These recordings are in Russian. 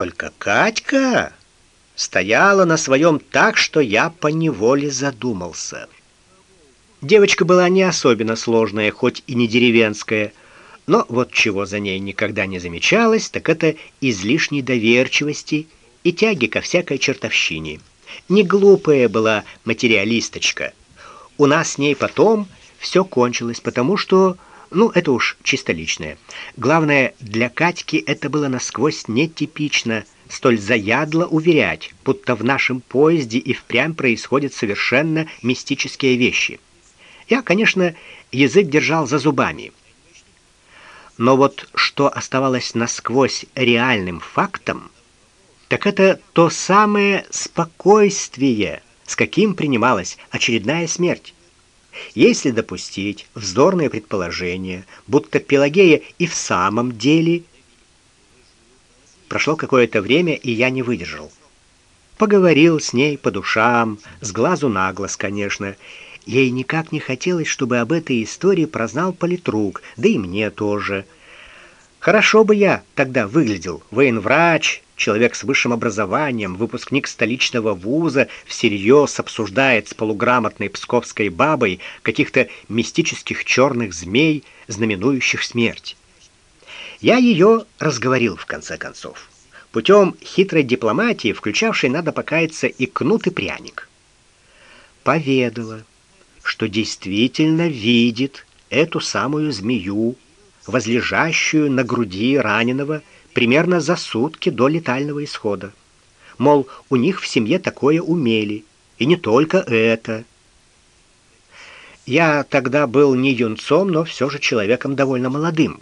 Только Катька стояла на своем так, что я по неволе задумался. Девочка была не особенно сложная, хоть и не деревенская, но вот чего за ней никогда не замечалось, так это излишней доверчивости и тяги ко всякой чертовщине. Не глупая была материалисточка. У нас с ней потом все кончилось, потому что ну, это уж чисто личное. Главное, для Катьки это было насквозь нетипично, столь заядло уверять, будто в нашем поезде и впрямь происходят совершенно мистические вещи. Я, конечно, язык держал за зубами. Но вот что оставалось насквозь реальным фактом, так это то самое спокойствие, с каким принималась очередная смерть. Если допустить вздорное предположение, будто Пелагея и в самом деле Прошло какое-то время, и я не выдержал. Поговорил с ней по душам, с глазу на глаз, конечно. Ей никак не хотелось, чтобы об этой истории прознал политрук, да и мне тоже. Хорошо бы я тогда выглядел, военврач, человек с высшим образованием, выпускник столичного вуза, всерьез обсуждает с полуграмотной псковской бабой каких-то мистических черных змей, знаменующих смерть. Я ее разговорил в конце концов, путем хитрой дипломатии, включавшей, надо покаяться, и кнут и пряник. Поведала, что действительно видит эту самую змею, возлежащую на груди раненого, примерно за сутки до летального исхода. Мол, у них в семье такое умели, и не только это. Я тогда был не юнцом, но все же человеком довольно молодым.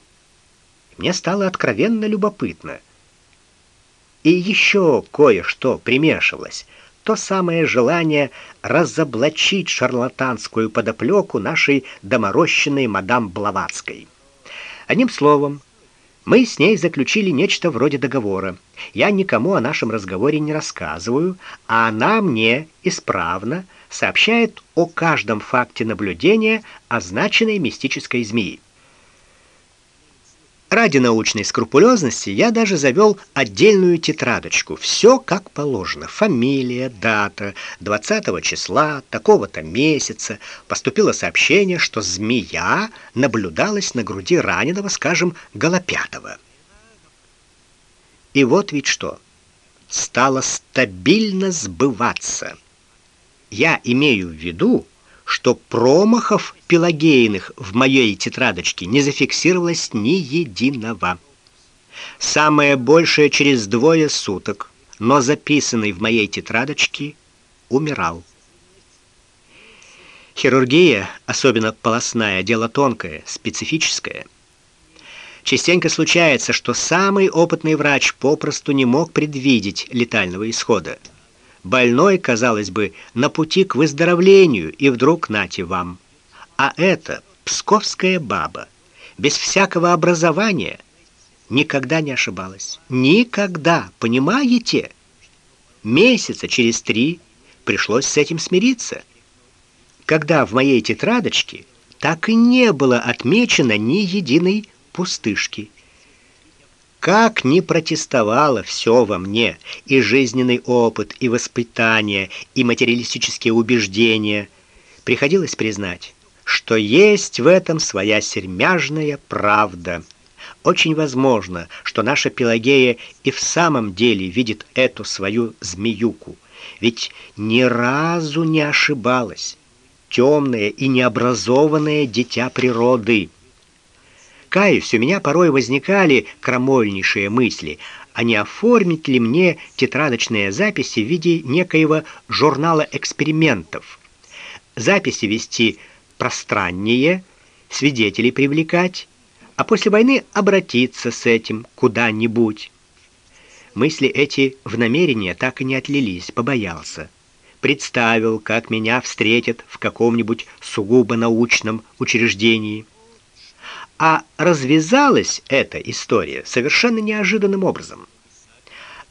Мне стало откровенно любопытно. И еще кое-что примешивалось. То самое желание разоблачить шарлатанскую подоплеку нашей доморощенной мадам Блаватской. Одним словом, мы с ней заключили нечто вроде договора. Я никому о нашем разговоре не рассказываю, а она мне исправно сообщает о каждом факте наблюдения означенной мистической змеи. Ради научной скрупулезности я даже завел отдельную тетрадочку. Все как положено: фамилия, дата, 20 числа, такого-то месяца. Поступило сообщение, что змея наблюдалась на груди раненого, скажем, Голопятова. И вот ведь что. Стало стабильно сбываться. Я имею в виду, что промахов пелагейных в моей тетрадочке не зафиксировалось ни единого. Самое большее через двое суток, но записанный в моей тетрадочке умирал. Хирургия, особенно полостная, дело тонкое, специфическое. Частенько случается, что самый опытный врач попросту не мог предвидеть летального исхода. Больной, казалось бы, на пути к выздоровлению, и вдруг нате вам. А это псковская баба, без всякого образования, никогда не ошибалась. Никогда, понимаете? Месяца через три пришлось с этим смириться. Когда в моей тетрадочке так и не было отмечено ни единой пустышки. Как ни протестовало все во мне, и жизненный опыт, и воспитание, и материалистические убеждения, приходилось признать, что есть в этом своя сермяжная правда. Очень возможно, что наша Пелагея и в самом деле видит эту свою змеюку, ведь ни разу не ошибалась. Темное и необразованное дитя природы. Каюсь, у меня порой возникали крамольнейшие мысли, а не оформить ли мне тетрадочные записи в виде некоего журнала экспериментов. Записи вести пространнее, свидетелей привлекать, а после войны обратиться с этим куда-нибудь. Мысли эти в намерение так и не отлились, побоялся. Представил, как меня встретят в каком-нибудь сугубо научном учреждении. А развязалась эта история совершенно неожиданным образом.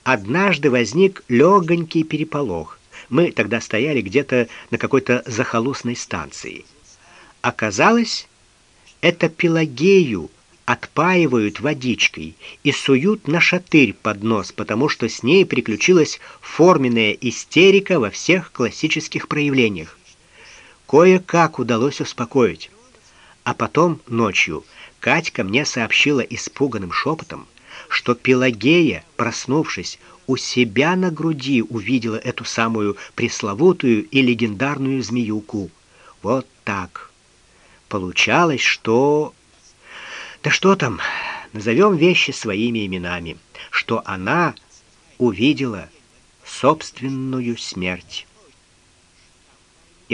Однажды возник легонький переполох. Мы тогда стояли где-то на какой-то захолустной станции. Оказалось, это Пелагею отпаивают водичкой и суют на шатырь под нос, потому что с ней приключилась форменная истерика во всех классических проявлениях. Кое-как удалось успокоить. А потом ночью Катька мне сообщила испуганным шепотом, что Пелагея, проснувшись, у себя на груди увидела эту самую пресловутую и легендарную змеюку. Вот так. Получалось, что да что там, назовем вещи своими именами, что она увидела собственную смерть.